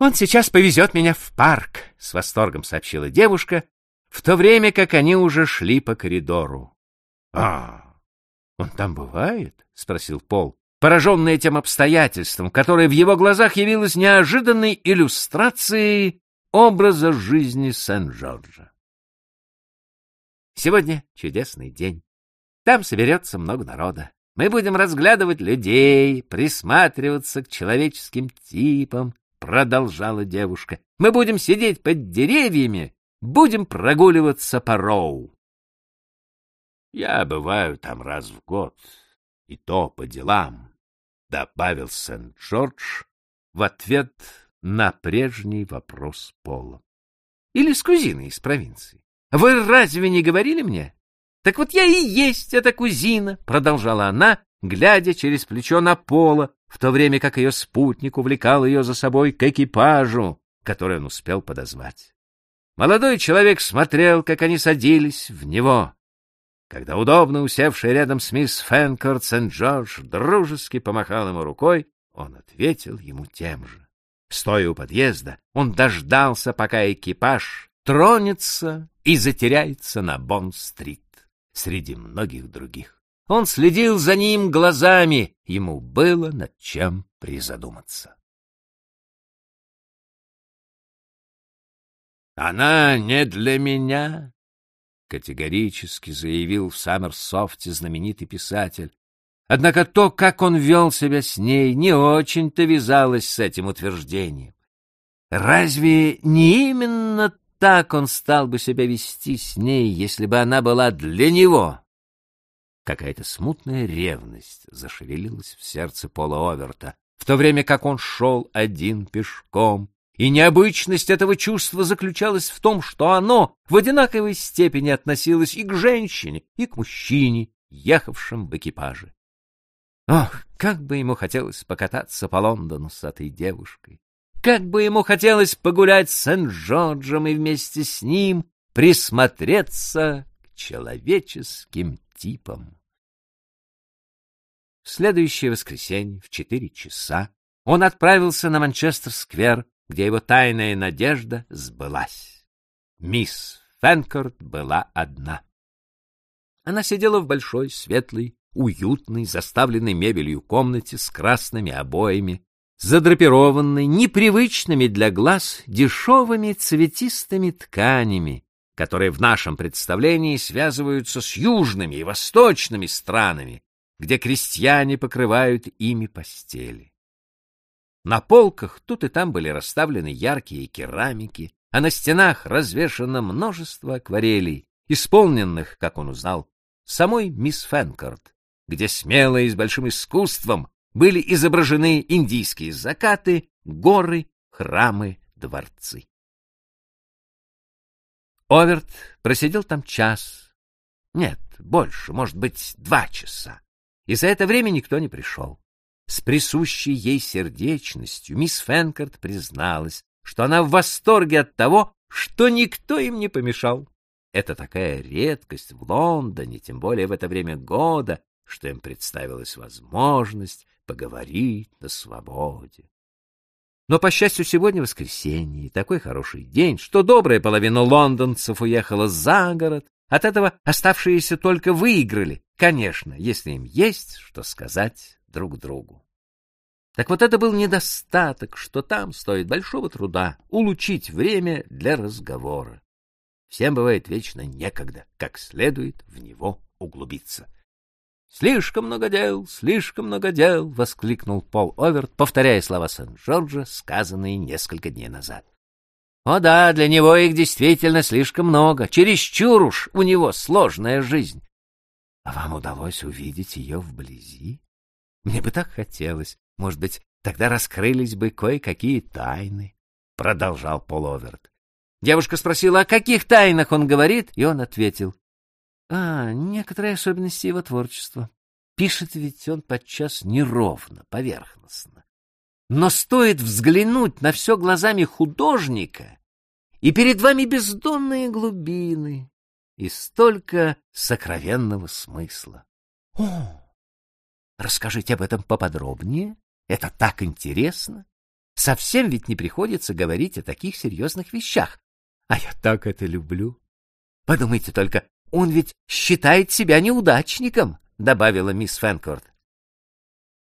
Он сейчас повезет меня в парк, с восторгом сообщила девушка, в то время как они уже шли по коридору. А, он там бывает? спросил Пол, пораженный этим обстоятельством, которое в его глазах явилось неожиданной иллюстрацией образа жизни Сен-Джорджа. Сегодня чудесный день. Там соберется много народа. Мы будем разглядывать людей, присматриваться к человеческим типам, продолжала девушка. Мы будем сидеть под деревьями, будем прогуливаться по Роу. Я бываю там раз в год, и то по делам, добавил Сент-Джордж в ответ на прежний вопрос Пола. Или с кузиной из провинции. Вы разве не говорили мне? Так вот я и есть эта кузина, продолжала она, глядя через плечо на Пола, в то время как ее спутник увлекал ее за собой к экипажу, который он успел подозвать. Молодой человек смотрел, как они садились в него. Когда удобно усевший рядом с мисс Фэнкорт Сент-Джордж дружески помахал ему рукой, он ответил ему тем же. Стоя у подъезда, он дождался, пока экипаж тронется и затеряется на Бонн-стрит среди многих других. Он следил за ним глазами, ему было над чем призадуматься. «Она не для меня», — категорически заявил в Саммерсофте знаменитый писатель. Однако то, как он вел себя с ней, не очень-то вязалось с этим утверждением. Разве не именно так он стал бы себя вести с ней, если бы она была для него? Какая-то смутная ревность зашевелилась в сердце Пола Оверта, в то время как он шел один пешком. И необычность этого чувства заключалась в том, что оно в одинаковой степени относилось и к женщине, и к мужчине, ехавшим в экипаже. Ох, как бы ему хотелось покататься по Лондону с этой девушкой! Как бы ему хотелось погулять с Сент-Джорджем и вместе с ним присмотреться к человеческим типам! В следующее воскресенье в четыре часа он отправился на Манчестер-сквер, где его тайная надежда сбылась. Мисс Фенкорт была одна. Она сидела в большой, светлой, уютной, заставленной мебелью комнате с красными обоями, задрапированной непривычными для глаз дешевыми цветистыми тканями, которые в нашем представлении связываются с южными и восточными странами, где крестьяне покрывают ими постели. На полках тут и там были расставлены яркие керамики, а на стенах развешано множество акварелей, исполненных, как он узнал, самой мисс Фенкорт, где смело и с большим искусством были изображены индийские закаты, горы, храмы, дворцы. Оверт просидел там час, нет, больше, может быть, два часа и за это время никто не пришел. С присущей ей сердечностью мисс Фенкарт призналась, что она в восторге от того, что никто им не помешал. Это такая редкость в Лондоне, тем более в это время года, что им представилась возможность поговорить на свободе. Но, по счастью, сегодня воскресенье, такой хороший день, что добрая половина лондонцев уехала за город, от этого оставшиеся только выиграли, конечно, если им есть что сказать друг другу. Так вот это был недостаток, что там стоит большого труда улучшить время для разговора. Всем бывает вечно некогда, как следует в него углубиться. «Слишком много дел, слишком много дел!» — воскликнул Пол Оверт, повторяя слова Сент-Джорджа, сказанные несколько дней назад. О да, для него их действительно слишком много. Чересчур уж у него сложная жизнь. А вам удалось увидеть ее вблизи? Мне бы так хотелось. Может быть, тогда раскрылись бы кое-какие тайны, — продолжал Половерт. Девушка спросила, о каких тайнах он говорит, и он ответил. А, некоторые особенности его творчества. Пишет ведь он подчас неровно, поверхностно. Но стоит взглянуть на все глазами художника, и перед вами бездонные глубины и столько сокровенного смысла. О, расскажите об этом поподробнее, это так интересно. Совсем ведь не приходится говорить о таких серьезных вещах. А я так это люблю. Подумайте только, он ведь считает себя неудачником, добавила мисс Фэнкорт.